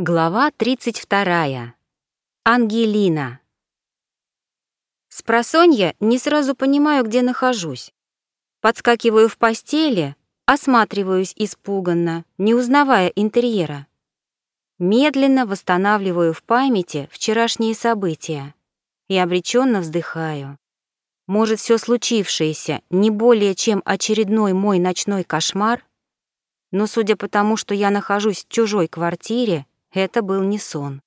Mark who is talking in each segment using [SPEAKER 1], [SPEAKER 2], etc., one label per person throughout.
[SPEAKER 1] Глава 32. Ангелина. С просонья не сразу понимаю, где нахожусь. Подскакиваю в постели, осматриваюсь испуганно, не узнавая интерьера. Медленно восстанавливаю в памяти вчерашние события и обреченно вздыхаю. Может, все случившееся не более чем очередной мой ночной кошмар? Но судя по тому, что я нахожусь в чужой квартире, это был не сон.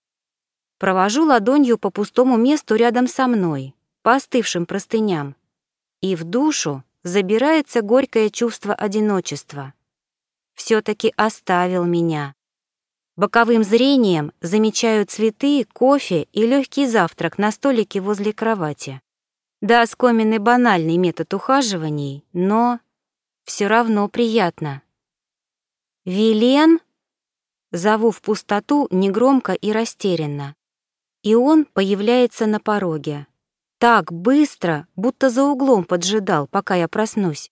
[SPEAKER 1] Провожу ладонью по пустому месту рядом со мной, по остывшим простыням, и в душу забирается горькое чувство одиночества. все таки оставил меня. Боковым зрением замечаю цветы, кофе и легкий завтрак на столике возле кровати. Да, оскоменный банальный метод ухаживаний, но все равно приятно. «Вилен?» Зову в пустоту негромко и растерянно. И он появляется на пороге. Так быстро, будто за углом поджидал, пока я проснусь.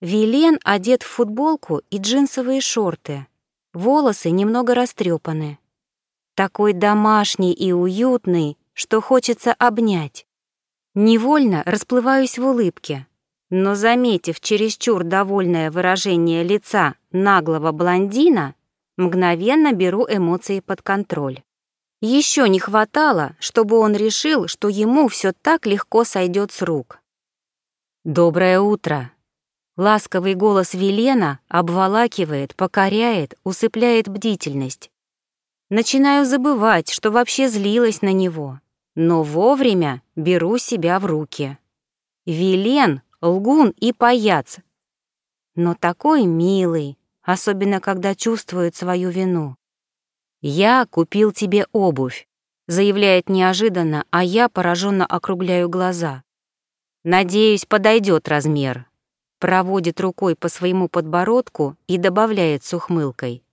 [SPEAKER 1] Вилен одет в футболку и джинсовые шорты. Волосы немного растрепаны. Такой домашний и уютный, что хочется обнять. Невольно расплываюсь в улыбке, но, заметив чересчур довольное выражение лица наглого блондина, Мгновенно беру эмоции под контроль. Еще не хватало, чтобы он решил, что ему все так легко сойдет с рук. «Доброе утро!» Ласковый голос Велена обволакивает, покоряет, усыпляет бдительность. Начинаю забывать, что вообще злилась на него, но вовремя беру себя в руки. Велен — лгун и паяц, но такой милый, особенно когда чувствует свою вину. «Я купил тебе обувь», — заявляет неожиданно, а я пораженно округляю глаза. «Надеюсь, подойдет размер», — проводит рукой по своему подбородку и добавляет с ухмылкой.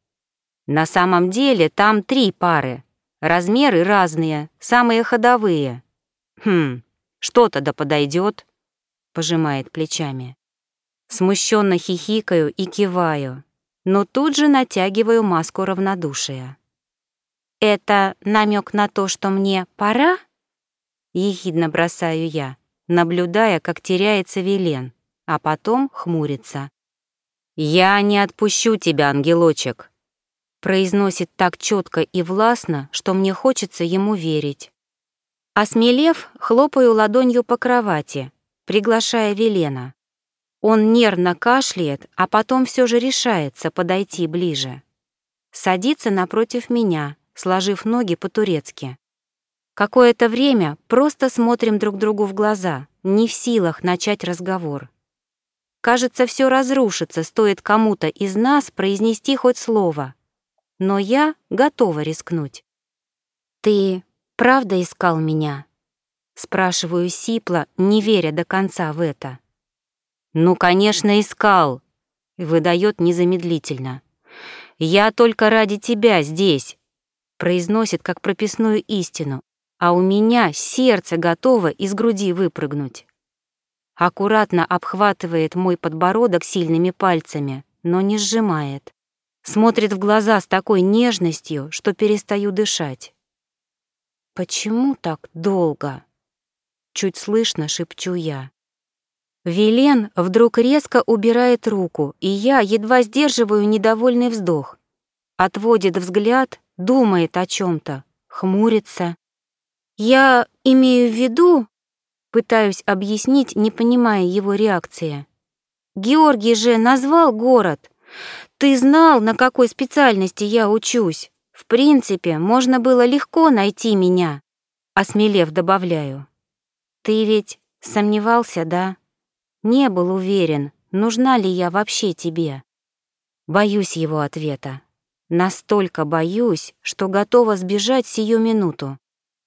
[SPEAKER 1] «На самом деле там три пары, размеры разные, самые ходовые». «Хм, что-то да подойдет», — пожимает плечами. Смущенно хихикаю и киваю но тут же натягиваю маску равнодушия. «Это намек на то, что мне пора?» Ехидно бросаю я, наблюдая, как теряется Велен, а потом хмурится. «Я не отпущу тебя, ангелочек», произносит так четко и властно, что мне хочется ему верить. Осмелев, хлопаю ладонью по кровати, приглашая Велена. Он нервно кашляет, а потом все же решается подойти ближе. Садится напротив меня, сложив ноги по-турецки. Какое-то время просто смотрим друг другу в глаза, не в силах начать разговор. Кажется, все разрушится, стоит кому-то из нас произнести хоть слово. Но я готова рискнуть. «Ты правда искал меня?» Спрашиваю сипло, не веря до конца в это. «Ну, конечно, искал», — выдает незамедлительно. «Я только ради тебя здесь», — произносит как прописную истину, а у меня сердце готово из груди выпрыгнуть. Аккуратно обхватывает мой подбородок сильными пальцами, но не сжимает. Смотрит в глаза с такой нежностью, что перестаю дышать. «Почему так долго?» Чуть слышно шепчу я. Вилен вдруг резко убирает руку, и я едва сдерживаю недовольный вздох. Отводит взгляд, думает о чем то хмурится. «Я имею в виду...» Пытаюсь объяснить, не понимая его реакции. «Георгий же назвал город. Ты знал, на какой специальности я учусь. В принципе, можно было легко найти меня». Осмелев, добавляю. «Ты ведь сомневался, да?» Не был уверен, нужна ли я вообще тебе. Боюсь его ответа. Настолько боюсь, что готова сбежать сию минуту.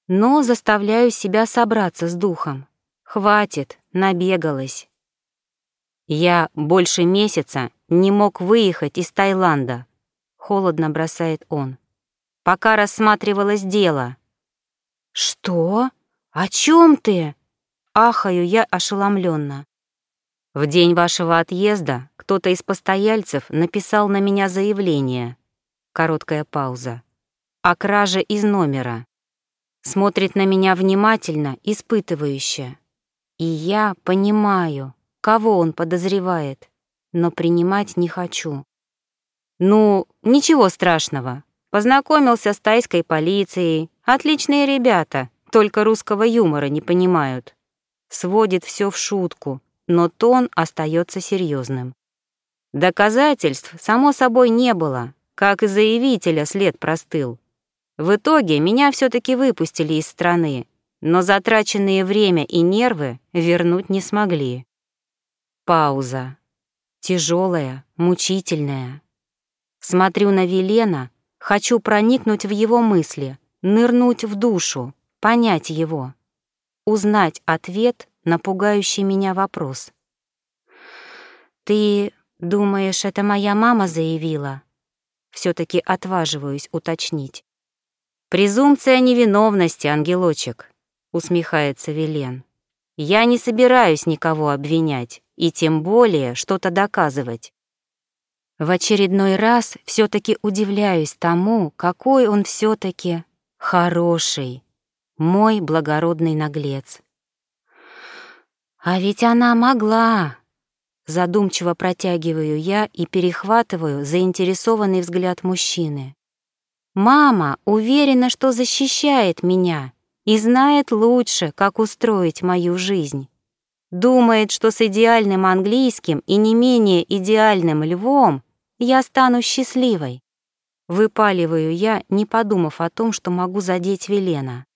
[SPEAKER 1] Но заставляю себя собраться с духом. Хватит, набегалась. Я больше месяца не мог выехать из Таиланда. Холодно бросает он. Пока рассматривалось дело. Что? О чем ты? Ахаю я ошеломленно. В день вашего отъезда кто-то из постояльцев написал на меня заявление. Короткая пауза. о краже из номера. Смотрит на меня внимательно, испытывающе. И я понимаю, кого он подозревает, но принимать не хочу. Ну, ничего страшного. Познакомился с тайской полицией. Отличные ребята, только русского юмора не понимают. Сводит все в шутку, но тон остается серьезным. Доказательств, само собой, не было, как и заявителя след простыл. В итоге меня все таки выпустили из страны, но затраченные время и нервы вернуть не смогли. Пауза. Тяжелая, мучительная. Смотрю на Велена, хочу проникнуть в его мысли, нырнуть в душу, понять его, узнать ответ на пугающий меня вопрос. «Ты думаешь, это моя мама заявила?» все таки отваживаюсь уточнить. «Презумпция невиновности, ангелочек», — усмехается Вилен. «Я не собираюсь никого обвинять, и тем более что-то доказывать. В очередной раз все таки удивляюсь тому, какой он все таки хороший, мой благородный наглец. А ведь она могла. Задумчиво протягиваю я и перехватываю заинтересованный взгляд мужчины. Мама уверена, что защищает меня и знает лучше, как устроить мою жизнь. Думает, что с идеальным английским и не менее идеальным львом я стану счастливой. Выпаливаю я, не подумав о том, что могу задеть Велена.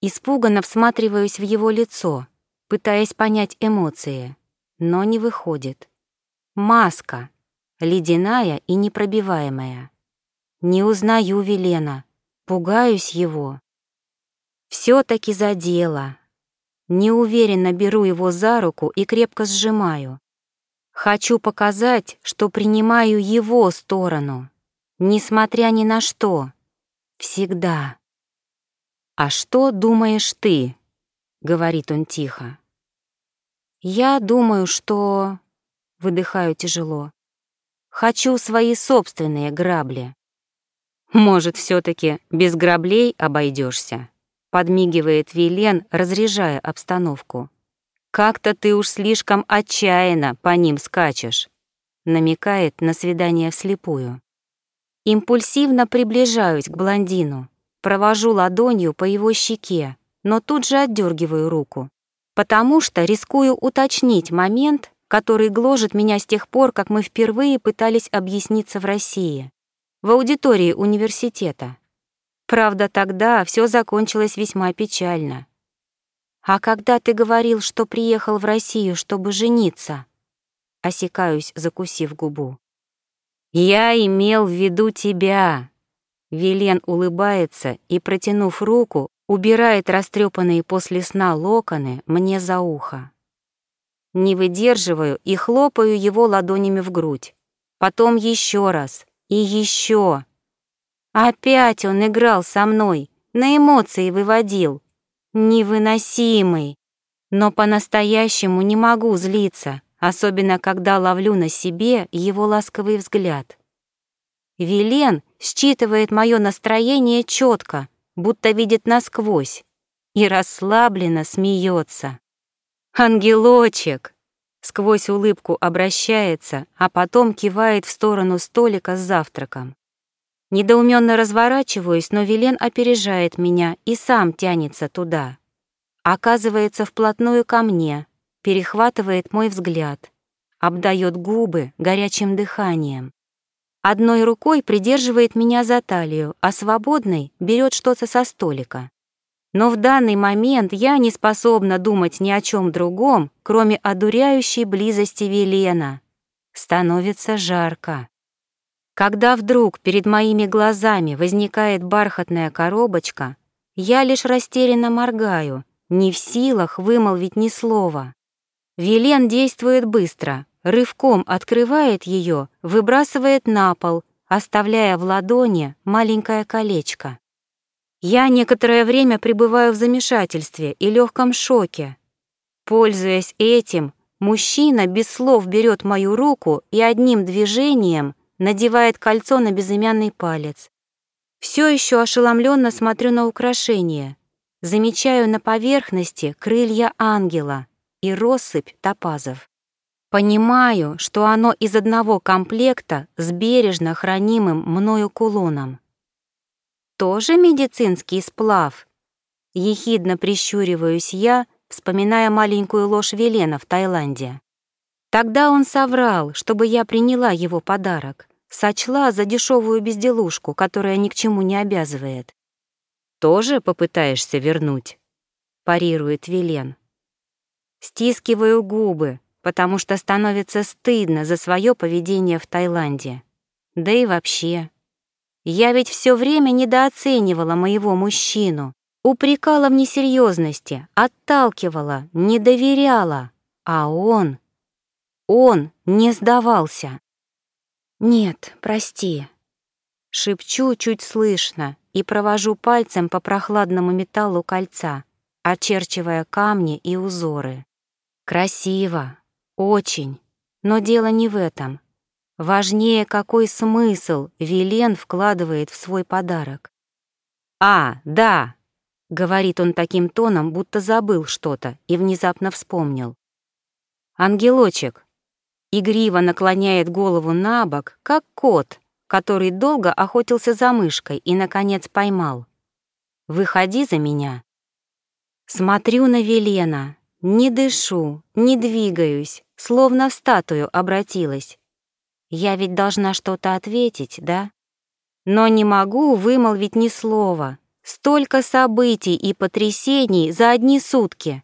[SPEAKER 1] Испуганно всматриваюсь в его лицо, пытаясь понять эмоции, но не выходит. Маска, ледяная и непробиваемая. Не узнаю Велена, пугаюсь его. Все-таки задело. Неуверенно беру его за руку и крепко сжимаю. Хочу показать, что принимаю его сторону, несмотря ни на что. Всегда. «А что думаешь ты?» — говорит он тихо. «Я думаю, что...» — выдыхаю тяжело. «Хочу свои собственные грабли». «Может, все таки без граблей обойдешься? подмигивает Вилен, разряжая обстановку. «Как-то ты уж слишком отчаянно по ним скачешь», намекает на свидание вслепую. Импульсивно приближаюсь к блондину, провожу ладонью по его щеке, но тут же отдергиваю руку, потому что рискую уточнить момент, который гложет меня с тех пор, как мы впервые пытались объясниться в России в аудитории университета. Правда, тогда все закончилось весьма печально. «А когда ты говорил, что приехал в Россию, чтобы жениться?» Осекаюсь, закусив губу. «Я имел в виду тебя!» Вилен улыбается и, протянув руку, убирает растрепанные после сна локоны мне за ухо. Не выдерживаю и хлопаю его ладонями в грудь. Потом еще раз, и еще. Опять он играл со мной, на эмоции выводил. Невыносимый. Но по-настоящему не могу злиться, особенно когда ловлю на себе его ласковый взгляд. Вилен считывает мое настроение четко, будто видит насквозь, и расслабленно смеется. «Ангелочек!» сквозь улыбку обращается, а потом кивает в сторону столика с завтраком. Недоуменно разворачиваюсь, но Вилен опережает меня и сам тянется туда. Оказывается вплотную ко мне, перехватывает мой взгляд, обдает губы горячим дыханием. Одной рукой придерживает меня за талию, а свободной берет что-то со столика. Но в данный момент я не способна думать ни о чем другом, кроме одуряющей близости Велена. Становится жарко. Когда вдруг перед моими глазами возникает бархатная коробочка, я лишь растерянно моргаю, не в силах вымолвить ни слова. Велен действует быстро, рывком открывает ее, выбрасывает на пол, оставляя в ладони маленькое колечко. Я некоторое время пребываю в замешательстве и легком шоке. Пользуясь этим, мужчина без слов берет мою руку и одним движением надевает кольцо на безымянный палец. Все еще ошеломленно смотрю на украшение, замечаю на поверхности крылья ангела и россыпь топазов. Понимаю, что оно из одного комплекта с бережно хранимым мною кулоном. Тоже медицинский сплав? Ехидно прищуриваюсь я, вспоминая маленькую ложь Велена в Таиланде. Тогда он соврал, чтобы я приняла его подарок, сочла за дешевую безделушку, которая ни к чему не обязывает. «Тоже попытаешься вернуть?» — парирует Велен. Стискиваю губы, потому что становится стыдно за свое поведение в Таиланде. Да и вообще. Я ведь все время недооценивала моего мужчину, упрекала в несерьезности, отталкивала, не доверяла, а он... Он не сдавался. «Нет, прости». Шепчу чуть слышно и провожу пальцем по прохладному металлу кольца, очерчивая камни и узоры. Красиво, очень, но дело не в этом. Важнее, какой смысл Вилен вкладывает в свой подарок. «А, да», — говорит он таким тоном, будто забыл что-то и внезапно вспомнил. «Ангелочек, Игриво наклоняет голову на бок, как кот, который долго охотился за мышкой и, наконец, поймал. «Выходи за меня». Смотрю на Велена, не дышу, не двигаюсь, словно в статую обратилась. Я ведь должна что-то ответить, да? Но не могу вымолвить ни слова. Столько событий и потрясений за одни сутки.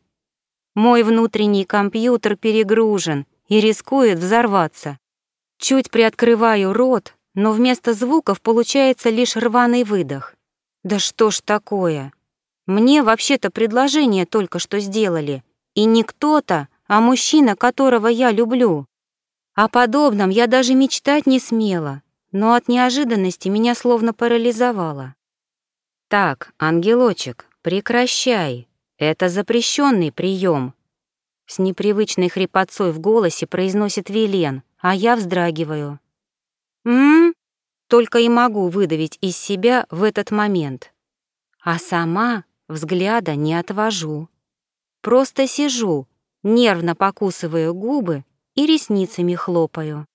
[SPEAKER 1] Мой внутренний компьютер перегружен, и рискует взорваться. Чуть приоткрываю рот, но вместо звуков получается лишь рваный выдох. Да что ж такое? Мне вообще-то предложение только что сделали. И не кто-то, а мужчина, которого я люблю. О подобном я даже мечтать не смела, но от неожиданности меня словно парализовало. «Так, ангелочек, прекращай. Это запрещенный прием. С непривычной хрипотцой в голосе произносит Вилен, а я вздрагиваю. «М?», Только и могу выдавить из себя в этот момент. А сама взгляда не отвожу. Просто сижу, нервно покусываю губы и ресницами хлопаю.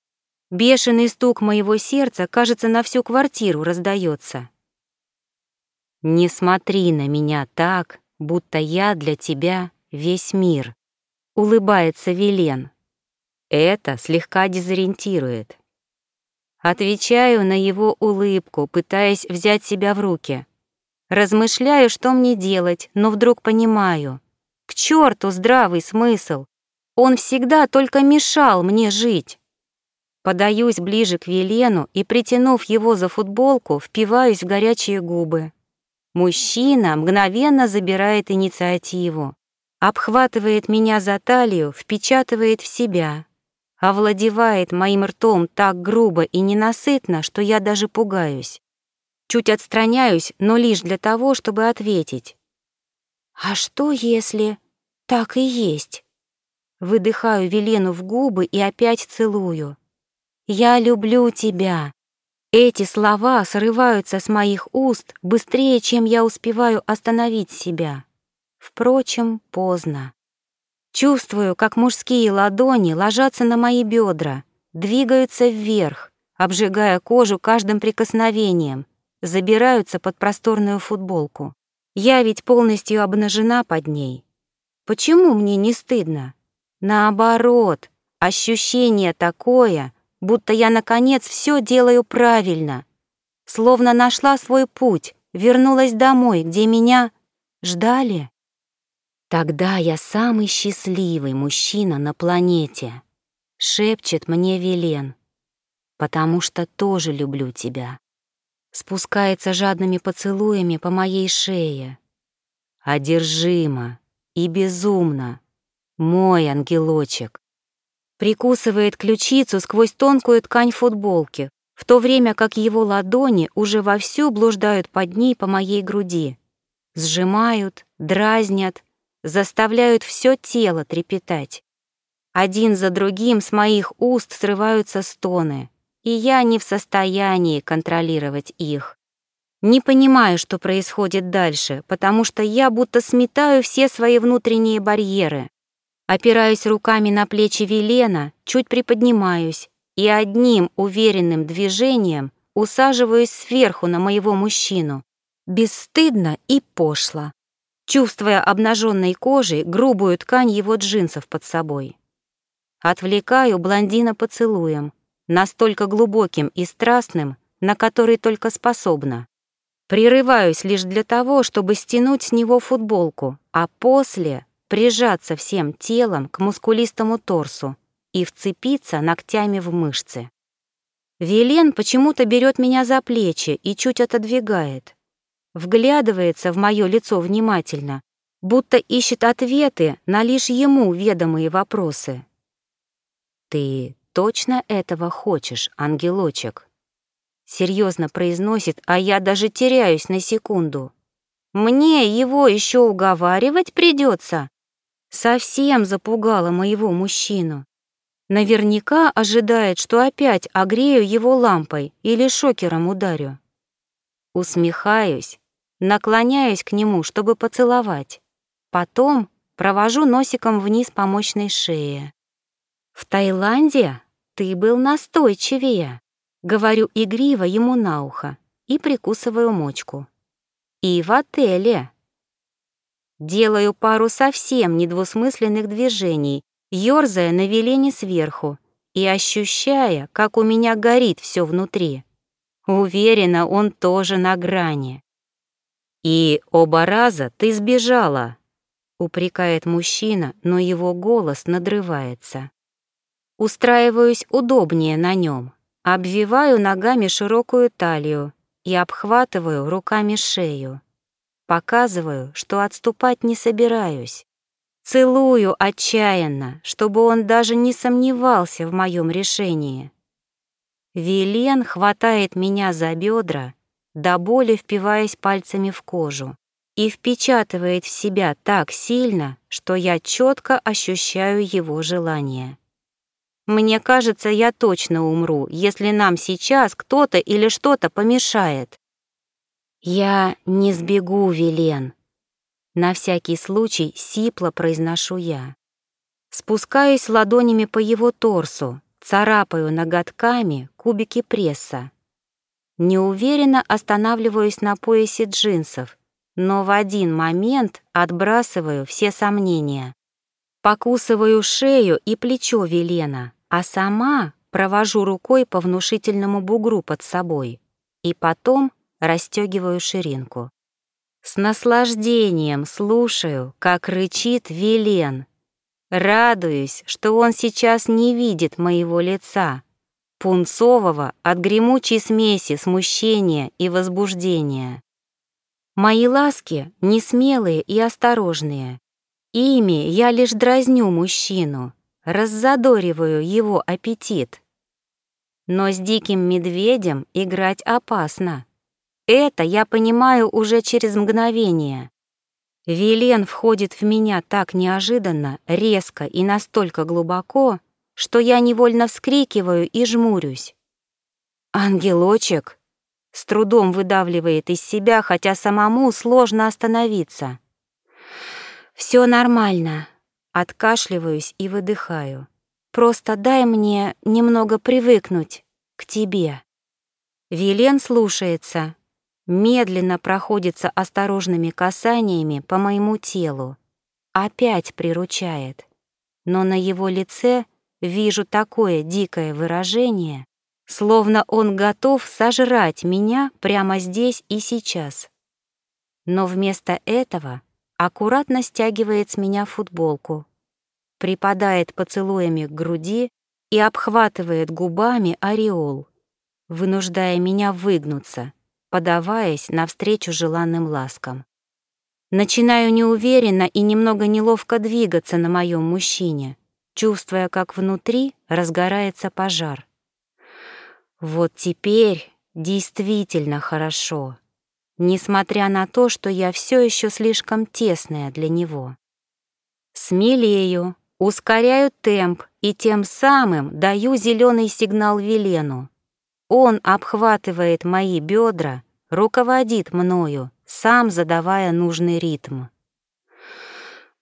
[SPEAKER 1] Бешеный стук моего сердца, кажется, на всю квартиру раздается. «Не смотри на меня так, будто я для тебя весь мир», улыбается Вилен. Это слегка дезориентирует. Отвечаю на его улыбку, пытаясь взять себя в руки. Размышляю, что мне делать, но вдруг понимаю. К черту здравый смысл. Он всегда только мешал мне жить. Подаюсь ближе к Велену и, притянув его за футболку, впиваюсь в горячие губы. Мужчина мгновенно забирает инициативу обхватывает меня за талию, впечатывает в себя, овладевает моим ртом так грубо и ненасытно, что я даже пугаюсь. Чуть отстраняюсь, но лишь для того, чтобы ответить. «А что, если так и есть?» Выдыхаю Велену в губы и опять целую. «Я люблю тебя». Эти слова срываются с моих уст быстрее, чем я успеваю остановить себя. Впрочем, поздно. Чувствую, как мужские ладони ложатся на мои бедра, двигаются вверх, обжигая кожу каждым прикосновением, забираются под просторную футболку. Я ведь полностью обнажена под ней. Почему мне не стыдно? Наоборот, ощущение такое, будто я, наконец, все делаю правильно. Словно нашла свой путь, вернулась домой, где меня ждали. Тогда я самый счастливый мужчина на планете, шепчет мне Велен, потому что тоже люблю тебя. Спускается жадными поцелуями по моей шее. Одержимо и безумно, мой ангелочек. Прикусывает ключицу сквозь тонкую ткань футболки, в то время как его ладони уже вовсю блуждают под ней по моей груди. Сжимают, дразнят, заставляют все тело трепетать. Один за другим с моих уст срываются стоны, и я не в состоянии контролировать их. Не понимаю, что происходит дальше, потому что я будто сметаю все свои внутренние барьеры. Опираюсь руками на плечи Велена, чуть приподнимаюсь и одним уверенным движением усаживаюсь сверху на моего мужчину, бесстыдно и пошло, чувствуя обнаженной кожей грубую ткань его джинсов под собой. Отвлекаю блондина поцелуем, настолько глубоким и страстным, на который только способна. Прерываюсь лишь для того, чтобы стянуть с него футболку, а после прижаться всем телом к мускулистому торсу и вцепиться ногтями в мышцы. Вилен почему-то берет меня за плечи и чуть отодвигает. Вглядывается в мое лицо внимательно, будто ищет ответы на лишь ему ведомые вопросы. «Ты точно этого хочешь, ангелочек?» Серьезно произносит, а я даже теряюсь на секунду. «Мне его еще уговаривать придется?» Совсем запугала моего мужчину. Наверняка ожидает, что опять огрею его лампой или шокером ударю. Усмехаюсь, наклоняюсь к нему, чтобы поцеловать. Потом провожу носиком вниз по мощной шее. «В Таиланде ты был настойчивее», — говорю игриво ему на ухо и прикусываю мочку. «И в отеле». Делаю пару совсем недвусмысленных движений, ёрзая на велени сверху и ощущая, как у меня горит все внутри. Уверена, он тоже на грани. «И оба раза ты сбежала», — упрекает мужчина, но его голос надрывается. Устраиваюсь удобнее на нем, обвиваю ногами широкую талию и обхватываю руками шею. Показываю, что отступать не собираюсь. Целую отчаянно, чтобы он даже не сомневался в моем решении. Вилен хватает меня за бедра, до боли впиваясь пальцами в кожу, и впечатывает в себя так сильно, что я четко ощущаю его желание. Мне кажется, я точно умру, если нам сейчас кто-то или что-то помешает. Я не сбегу, Вилен, на всякий случай сипло произношу я. Спускаюсь ладонями по его торсу, царапаю ноготками кубики пресса. Неуверенно останавливаюсь на поясе джинсов, но в один момент отбрасываю все сомнения. Покусываю шею и плечо Велена, а сама провожу рукой по внушительному бугру под собой и потом расстегиваю ширинку. С наслаждением слушаю, как рычит Велен. Радуюсь, что он сейчас не видит моего лица, пунцового от гремучей смеси смущения и возбуждения. Мои ласки несмелые и осторожные. Ими я лишь дразню мужчину, раззадориваю его аппетит. Но с диким медведем играть опасно. Это я понимаю уже через мгновение. Вилен входит в меня так неожиданно, резко и настолько глубоко, что я невольно вскрикиваю и жмурюсь. «Ангелочек!» с трудом выдавливает из себя, хотя самому сложно остановиться. «Все нормально», откашливаюсь и выдыхаю. «Просто дай мне немного привыкнуть к тебе». Вилен слушается, медленно проходится осторожными касаниями по моему телу, опять приручает, но на его лице вижу такое дикое выражение, словно он готов сожрать меня прямо здесь и сейчас. Но вместо этого аккуратно стягивает с меня футболку, припадает поцелуями к груди и обхватывает губами ореол, вынуждая меня выгнуться — подаваясь навстречу желанным ласкам. Начинаю неуверенно и немного неловко двигаться на моем мужчине, чувствуя, как внутри разгорается пожар. Вот теперь действительно хорошо, несмотря на то, что я все еще слишком тесная для него. Смелею, ускоряю темп и тем самым даю зеленый сигнал Велену. Он обхватывает мои бедра, руководит мною, сам задавая нужный ритм.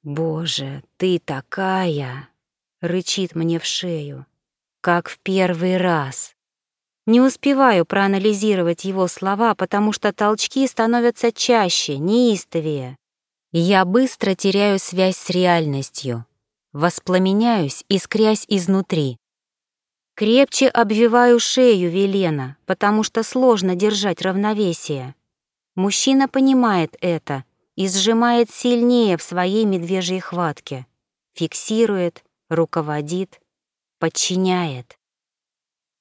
[SPEAKER 1] «Боже, ты такая!» — рычит мне в шею, как в первый раз. Не успеваю проанализировать его слова, потому что толчки становятся чаще, неистовее. Я быстро теряю связь с реальностью, воспламеняюсь, искрясь изнутри. Крепче обвиваю шею Велена, потому что сложно держать равновесие. Мужчина понимает это и сжимает сильнее в своей медвежьей хватке. Фиксирует, руководит, подчиняет.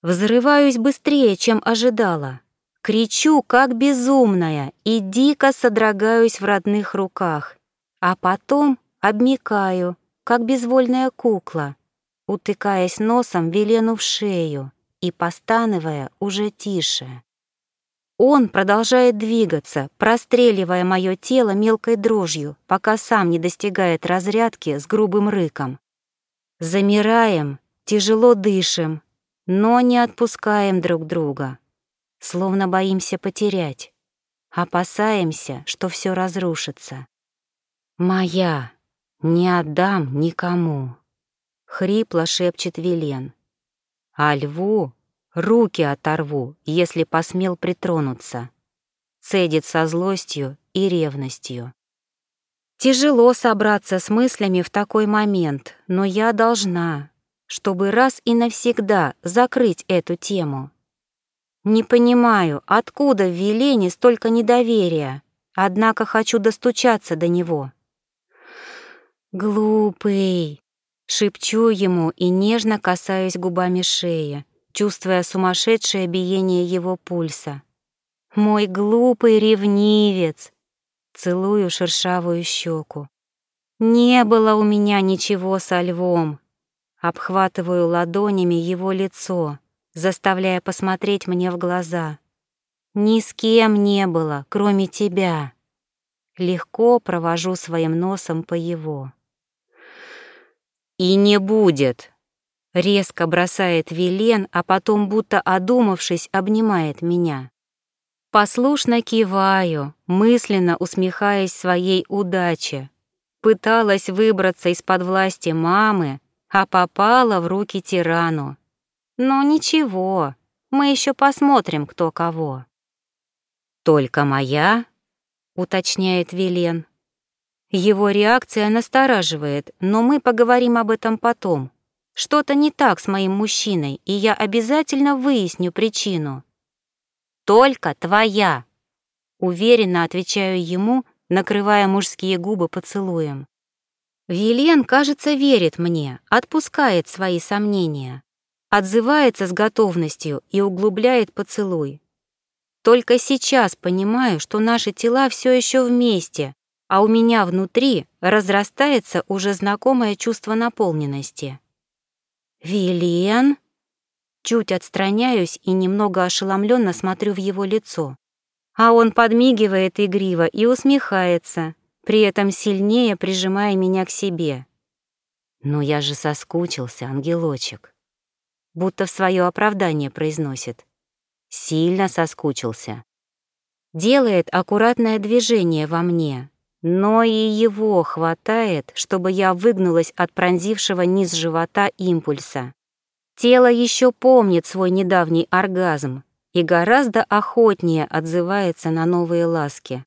[SPEAKER 1] Взрываюсь быстрее, чем ожидала. Кричу, как безумная, и дико содрогаюсь в родных руках. А потом обмикаю, как безвольная кукла, утыкаясь носом Велену в шею и постановая уже тише. Он продолжает двигаться, простреливая мое тело мелкой дрожью, пока сам не достигает разрядки с грубым рыком. Замираем, тяжело дышим, но не отпускаем друг друга, словно боимся потерять, опасаемся, что все разрушится. «Моя, не отдам никому», — хрипло шепчет Вилен. «А льву Руки оторву, если посмел притронуться. Цедит со злостью и ревностью. Тяжело собраться с мыслями в такой момент, но я должна, чтобы раз и навсегда закрыть эту тему. Не понимаю, откуда в Велене столько недоверия, однако хочу достучаться до него. «Глупый!» — шепчу ему и нежно касаюсь губами шеи, чувствуя сумасшедшее биение его пульса. «Мой глупый ревнивец!» Целую шершавую щеку. «Не было у меня ничего со львом!» Обхватываю ладонями его лицо, заставляя посмотреть мне в глаза. «Ни с кем не было, кроме тебя!» Легко провожу своим носом по его. «И не будет!» Резко бросает Вилен, а потом, будто одумавшись, обнимает меня. Послушно киваю, мысленно усмехаясь своей удаче. Пыталась выбраться из-под власти мамы, а попала в руки тирану. Но ничего, мы еще посмотрим, кто кого. «Только моя?» — уточняет Вилен. Его реакция настораживает, но мы поговорим об этом потом. Что-то не так с моим мужчиной, и я обязательно выясню причину. Только твоя. Уверенно отвечаю ему, накрывая мужские губы поцелуем. Вилен, кажется, верит мне, отпускает свои сомнения, отзывается с готовностью и углубляет поцелуй. Только сейчас понимаю, что наши тела все еще вместе, а у меня внутри разрастается уже знакомое чувство наполненности. «Вилен?» Чуть отстраняюсь и немного ошеломленно смотрю в его лицо. А он подмигивает игриво и усмехается, при этом сильнее прижимая меня к себе. «Но я же соскучился, ангелочек». Будто в свое оправдание произносит. Сильно соскучился. Делает аккуратное движение во мне, но и его хватает, чтобы я выгнулась от пронзившего низ живота импульса. Тело еще помнит свой недавний оргазм и гораздо охотнее отзывается на новые ласки.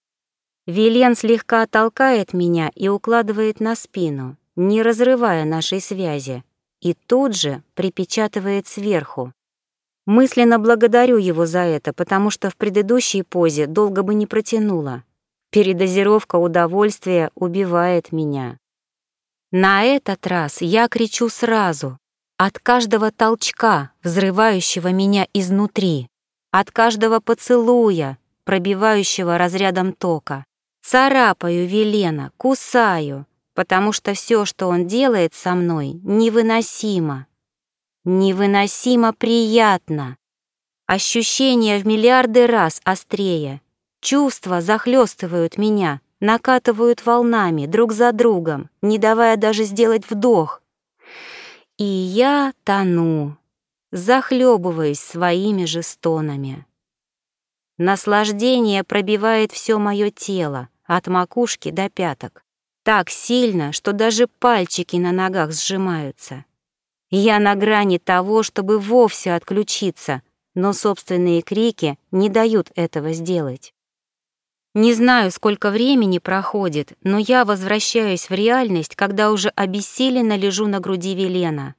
[SPEAKER 1] Вилен слегка толкает меня и укладывает на спину, не разрывая нашей связи, и тут же припечатывает сверху. Мысленно благодарю его за это, потому что в предыдущей позе долго бы не протянула. Передозировка удовольствия убивает меня. На этот раз я кричу сразу, от каждого толчка, взрывающего меня изнутри, от каждого поцелуя, пробивающего разрядом тока. Царапаю Велена, кусаю, потому что все, что он делает со мной, невыносимо. Невыносимо приятно. Ощущение в миллиарды раз острее — Чувства захлестывают меня, накатывают волнами друг за другом, не давая даже сделать вдох. И я тону, захлебываясь своими же стонами. Наслаждение пробивает все мое тело, от макушки до пяток. Так сильно, что даже пальчики на ногах сжимаются. Я на грани того, чтобы вовсе отключиться, но собственные крики не дают этого сделать. Не знаю, сколько времени проходит, но я возвращаюсь в реальность, когда уже обессиленно лежу на груди Велена.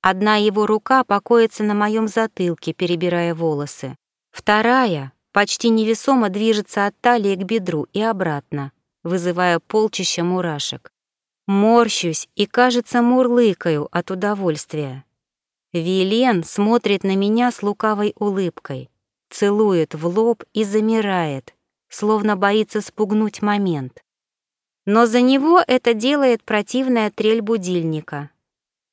[SPEAKER 1] Одна его рука покоится на моем затылке, перебирая волосы. Вторая почти невесомо движется от талии к бедру и обратно, вызывая полчища мурашек. Морщусь и, кажется, мурлыкаю от удовольствия. Вилен смотрит на меня с лукавой улыбкой, целует в лоб и замирает, словно боится спугнуть момент. Но за него это делает противная трель будильника.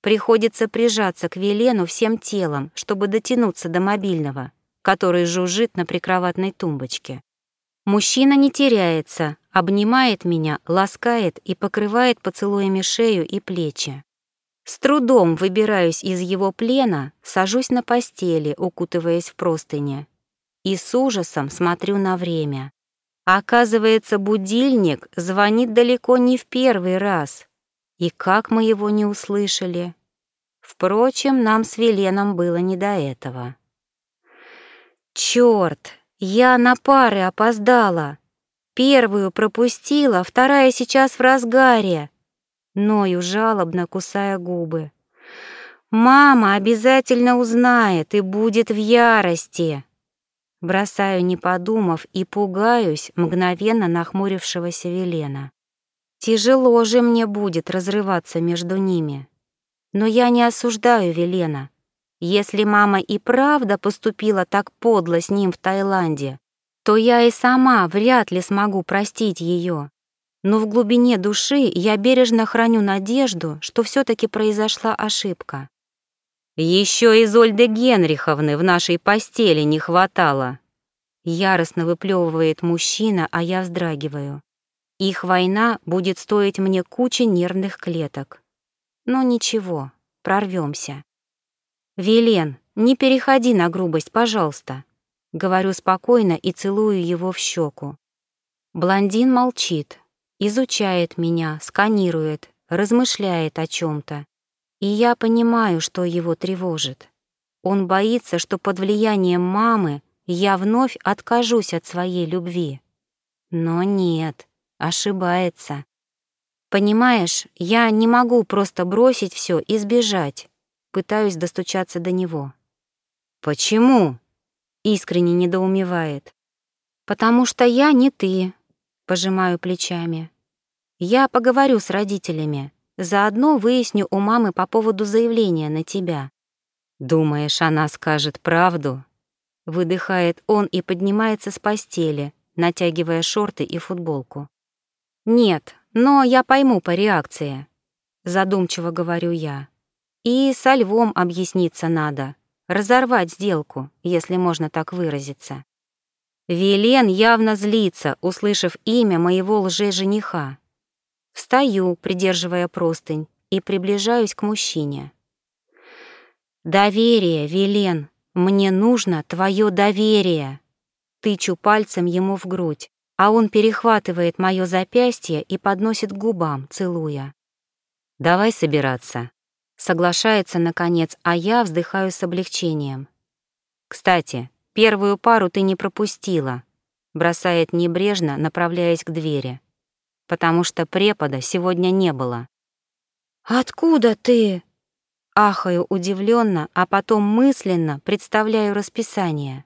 [SPEAKER 1] Приходится прижаться к Велену всем телом, чтобы дотянуться до мобильного, который жужжит на прикроватной тумбочке. Мужчина не теряется, обнимает меня, ласкает и покрывает поцелуями шею и плечи. С трудом выбираюсь из его плена, сажусь на постели, укутываясь в простыни, и с ужасом смотрю на время. Оказывается, будильник звонит далеко не в первый раз. И как мы его не услышали? Впрочем, нам с Веленом было не до этого. Чёрт, я на пары опоздала. Первую пропустила, вторая сейчас в разгаре. Ною жалобно, кусая губы. Мама обязательно узнает и будет в ярости. Бросаю, не подумав, и пугаюсь мгновенно нахмурившегося Велена. Тяжело же мне будет разрываться между ними. Но я не осуждаю Велена. Если мама и правда поступила так подло с ним в Таиланде, то я и сама вряд ли смогу простить ее. Но в глубине души я бережно храню надежду, что все таки произошла ошибка. Еще Изольды Генриховны в нашей постели не хватало. Яростно выплевывает мужчина, а я вздрагиваю. Их война будет стоить мне кучи нервных клеток. Но ничего, прорвемся. Велен, не переходи на грубость, пожалуйста. Говорю спокойно и целую его в щеку. Блондин молчит, изучает меня, сканирует, размышляет о чем-то. И я понимаю, что его тревожит. Он боится, что под влиянием мамы я вновь откажусь от своей любви. Но нет, ошибается. Понимаешь, я не могу просто бросить все и сбежать. Пытаюсь достучаться до него. «Почему?» — искренне недоумевает. «Потому что я не ты», — пожимаю плечами. «Я поговорю с родителями, Заодно выясню у мамы по поводу заявления на тебя. Думаешь, она скажет правду? Выдыхает он и поднимается с постели, натягивая шорты и футболку. Нет, но я пойму по реакции. Задумчиво говорю я. И со львом объясниться надо. Разорвать сделку, если можно так выразиться. Велен явно злится, услышав имя моего лже-жениха. Встаю, придерживая простынь, и приближаюсь к мужчине. «Доверие, Велен, мне нужно твое доверие!» Тычу пальцем ему в грудь, а он перехватывает мое запястье и подносит к губам, целуя. «Давай собираться», — соглашается наконец, а я вздыхаю с облегчением. «Кстати, первую пару ты не пропустила», — бросает небрежно, направляясь к двери потому что препода сегодня не было. «Откуда ты?» Ахаю удивленно, а потом мысленно представляю расписание.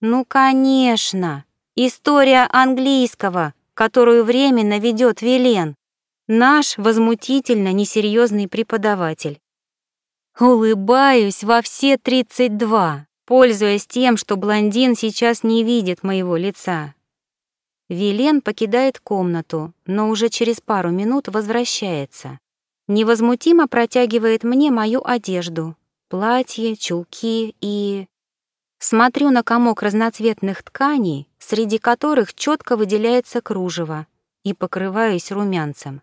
[SPEAKER 1] «Ну, конечно! История английского, которую временно ведет Велен, наш возмутительно несерьезный преподаватель. Улыбаюсь во все тридцать два, пользуясь тем, что блондин сейчас не видит моего лица. Вилен покидает комнату, но уже через пару минут возвращается. Невозмутимо протягивает мне мою одежду, платье, чулки и... Смотрю на комок разноцветных тканей, среди которых четко выделяется кружево, и покрываюсь румянцем.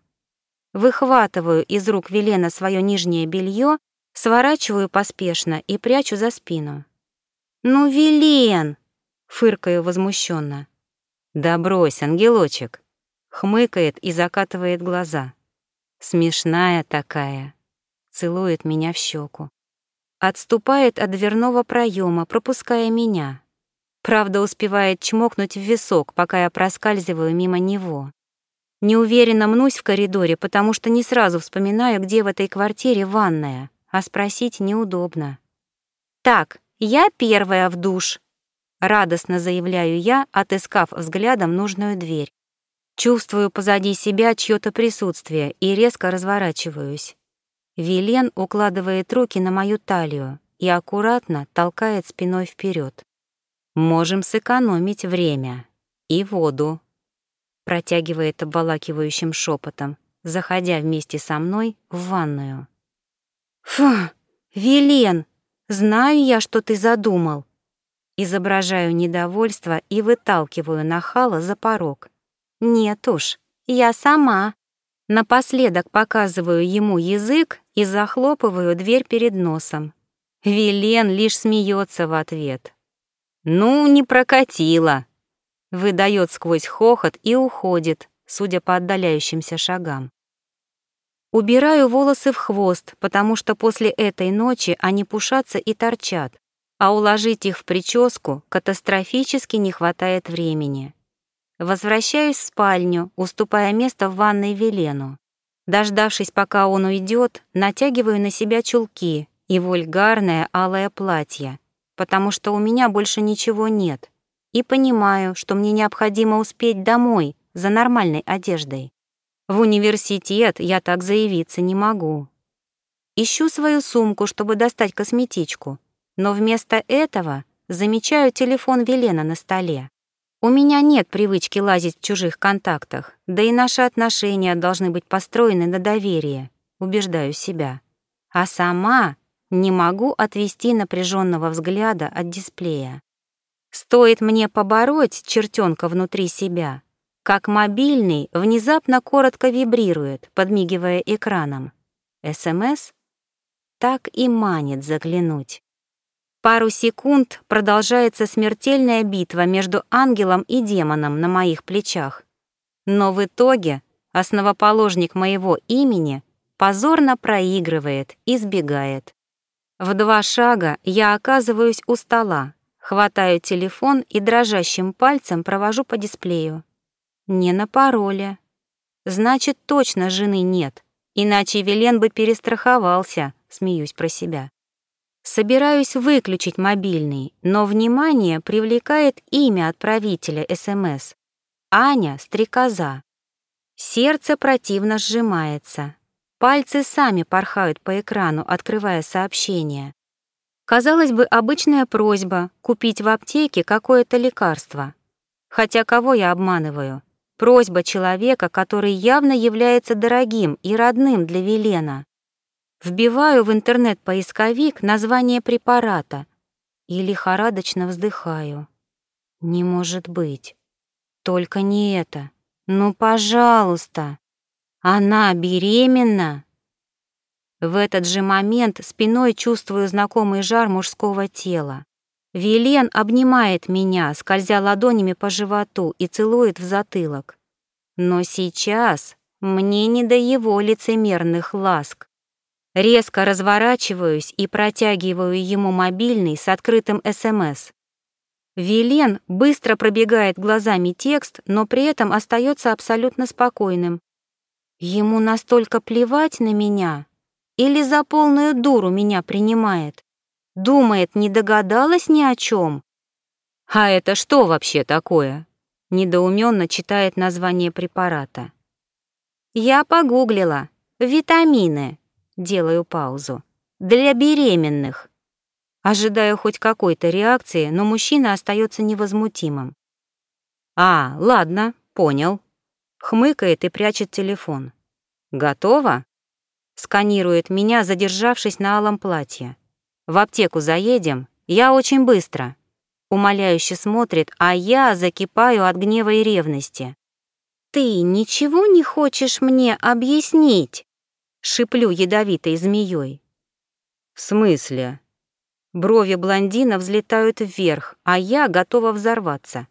[SPEAKER 1] Выхватываю из рук Велена свое нижнее белье, сворачиваю поспешно и прячу за спину. «Ну, Велен!» Фыркаю возмущенно. «Да брось, ангелочек!» Хмыкает и закатывает глаза. Смешная такая. Целует меня в щеку. Отступает от дверного проема, пропуская меня. Правда, успевает чмокнуть в висок, пока я проскальзываю мимо него. Неуверенно мнусь в коридоре, потому что не сразу вспоминаю, где в этой квартире ванная, а спросить неудобно. «Так, я первая в душ», — радостно заявляю я, отыскав взглядом нужную дверь. Чувствую позади себя чьё-то присутствие и резко разворачиваюсь. Вилен укладывает руки на мою талию и аккуратно толкает спиной вперед. «Можем сэкономить время и воду», протягивает обволакивающим шепотом, заходя вместе со мной в ванную. «Фу, Вилен, знаю я, что ты задумал». Изображаю недовольство и выталкиваю нахала за порог. «Нет уж, я сама». Напоследок показываю ему язык и захлопываю дверь перед носом. Вилен лишь смеется в ответ. «Ну, не прокатило», выдает сквозь хохот и уходит, судя по отдаляющимся шагам. Убираю волосы в хвост, потому что после этой ночи они пушатся и торчат, а уложить их в прическу катастрофически не хватает времени. Возвращаюсь в спальню, уступая место в ванной Велену. Дождавшись, пока он уйдет, натягиваю на себя чулки и вульгарное алое платье, потому что у меня больше ничего нет — и понимаю, что мне необходимо успеть домой за нормальной одеждой. В университет я так заявиться не могу. Ищу свою сумку, чтобы достать косметичку, но вместо этого замечаю телефон Велена на столе. У меня нет привычки лазить в чужих контактах, да и наши отношения должны быть построены на доверии, убеждаю себя. А сама не могу отвести напряженного взгляда от дисплея. Стоит мне побороть чертенка внутри себя, как мобильный внезапно коротко вибрирует, подмигивая экраном. СМС так и манит заглянуть. Пару секунд продолжается смертельная битва между ангелом и демоном на моих плечах. Но в итоге основоположник моего имени позорно проигрывает и сбегает. В два шага я оказываюсь у стола, Хватаю телефон и дрожащим пальцем провожу по дисплею. Не на пароле. Значит, точно жены нет, иначе Велен бы перестраховался, смеюсь про себя. Собираюсь выключить мобильный, но внимание привлекает имя отправителя СМС. Аня Стрекоза. Сердце противно сжимается. Пальцы сами порхают по экрану, открывая сообщение. Казалось бы, обычная просьба купить в аптеке какое-то лекарство. Хотя кого я обманываю? Просьба человека, который явно является дорогим и родным для Велена. Вбиваю в интернет-поисковик название препарата и лихорадочно вздыхаю. Не может быть. Только не это. Ну, пожалуйста. Она беременна? В этот же момент спиной чувствую знакомый жар мужского тела. Вилен обнимает меня, скользя ладонями по животу и целует в затылок. Но сейчас мне не до его лицемерных ласк. Резко разворачиваюсь и протягиваю ему мобильный с открытым СМС. Вилен быстро пробегает глазами текст, но при этом остается абсолютно спокойным. Ему настолько плевать на меня, или за полную дуру меня принимает? Думает, не догадалась ни о чем? А это что вообще такое? Недоуменно читает название препарата. Я погуглила. Витамины. Делаю паузу. Для беременных. Ожидаю хоть какой-то реакции, но мужчина остается невозмутимым. «А, ладно, понял». Хмыкает и прячет телефон. «Готово?» Сканирует меня, задержавшись на алом платье. «В аптеку заедем? Я очень быстро». Умоляюще смотрит, а я закипаю от гнева и ревности. «Ты ничего не хочешь мне объяснить?» Шиплю ядовитой змеей. «В смысле?» Брови блондина взлетают вверх, а я готова взорваться.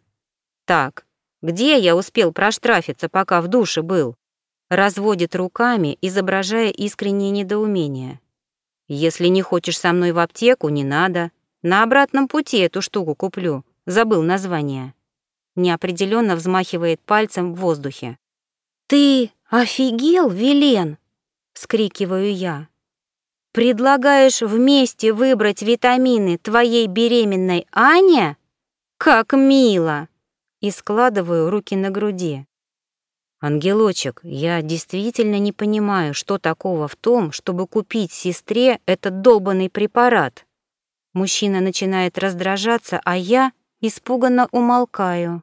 [SPEAKER 1] Так, где я успел проштрафиться, пока в душе был? Разводит руками, изображая искреннее недоумение. Если не хочешь со мной в аптеку, не надо. На обратном пути эту штуку куплю. Забыл название. Неопределенно взмахивает пальцем в воздухе. «Ты офигел, Вилен?» — вскрикиваю я. «Предлагаешь вместе выбрать витамины твоей беременной Ане? Как мило!» И складываю руки на груди. «Ангелочек, я действительно не понимаю, что такого в том, чтобы купить сестре этот долбанный препарат». Мужчина начинает раздражаться, а я испуганно умолкаю.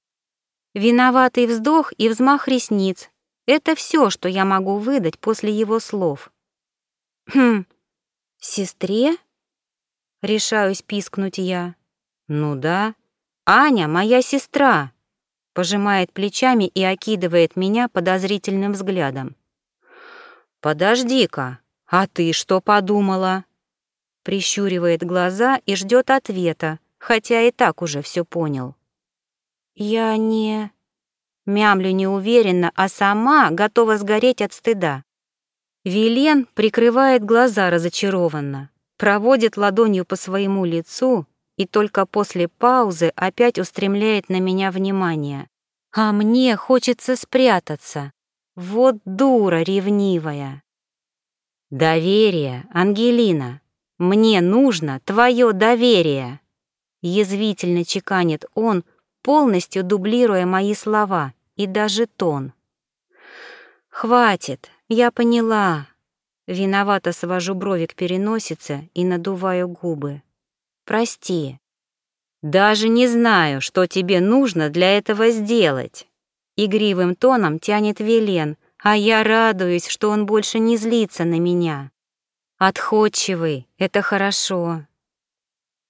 [SPEAKER 1] Виноватый вздох и взмах ресниц, это все, что я могу выдать после его слов. «Хм, сестре?» Решаюсь пискнуть я. «Ну да, Аня моя сестра», пожимает плечами и окидывает меня подозрительным взглядом. «Подожди-ка, а ты что подумала?» Прищуривает глаза и ждет ответа, хотя и так уже все понял. «Я не...» Мямлю неуверенно, а сама готова сгореть от стыда. Вилен прикрывает глаза разочарованно, проводит ладонью по своему лицу и только после паузы опять устремляет на меня внимание. А мне хочется спрятаться. Вот дура ревнивая. Доверие, Ангелина. Мне нужно твое доверие. Язвительно чеканит он, полностью дублируя мои слова и даже тон. «Хватит, я поняла». Виновато свожу брови к переносице и надуваю губы. «Прости». «Даже не знаю, что тебе нужно для этого сделать». Игривым тоном тянет Велен, а я радуюсь, что он больше не злится на меня. Отходчивый — это хорошо.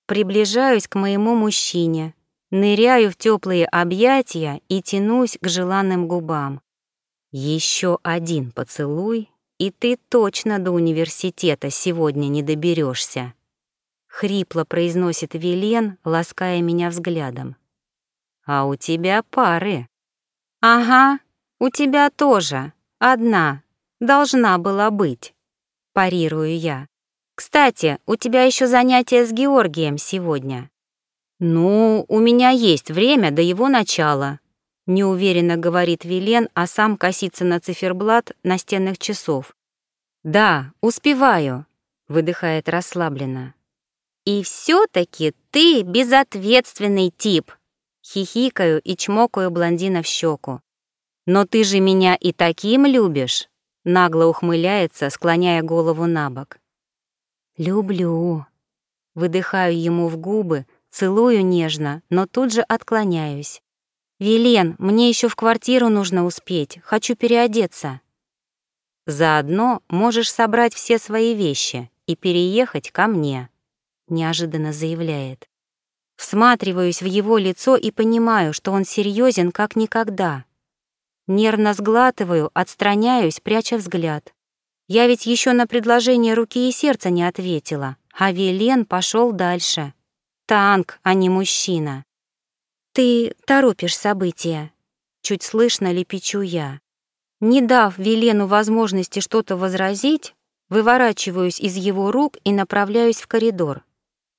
[SPEAKER 1] Приближаюсь к моему мужчине, ныряю в теплые объятия и тянусь к желанным губам. Еще один поцелуй, и ты точно до университета сегодня не доберешься. Хрипло произносит Вилен, лаская меня взглядом. А у тебя пары. Ага, у тебя тоже. Одна. Должна была быть. Парирую я. Кстати, у тебя еще занятие с Георгием сегодня. «Ну, у меня есть время до его начала», — неуверенно говорит Вилен, а сам косится на циферблат настенных часов. «Да, успеваю», — выдыхает расслабленно. «И все-таки ты безответственный тип», — хихикаю и чмокаю блондина в щеку. «Но ты же меня и таким любишь», — нагло ухмыляется, склоняя голову на бок. «Люблю», — выдыхаю ему в губы, Целую нежно, но тут же отклоняюсь. «Вилен, мне еще в квартиру нужно успеть, хочу переодеться». «Заодно можешь собрать все свои вещи и переехать ко мне», — неожиданно заявляет. Всматриваюсь в его лицо и понимаю, что он серьезен как никогда. Нервно сглатываю, отстраняюсь, пряча взгляд. Я ведь еще на предложение руки и сердца не ответила, а Вилен пошел дальше. Танк, а не мужчина. Ты торопишь события. Чуть слышно лепечу я. Не дав Велену возможности что-то возразить, выворачиваюсь из его рук и направляюсь в коридор.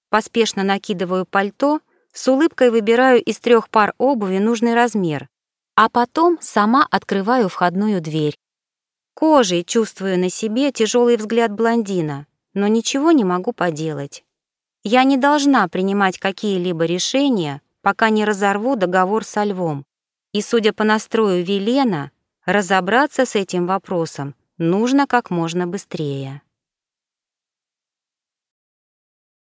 [SPEAKER 1] Поспешно накидываю пальто, с улыбкой выбираю из трех пар обуви нужный размер, а потом сама открываю входную дверь. Кожей чувствую на себе тяжелый взгляд блондина, но ничего не могу поделать. Я не должна принимать какие-либо решения, пока не разорву договор со львом. И, судя по настрою Велена, разобраться с этим вопросом нужно как можно быстрее.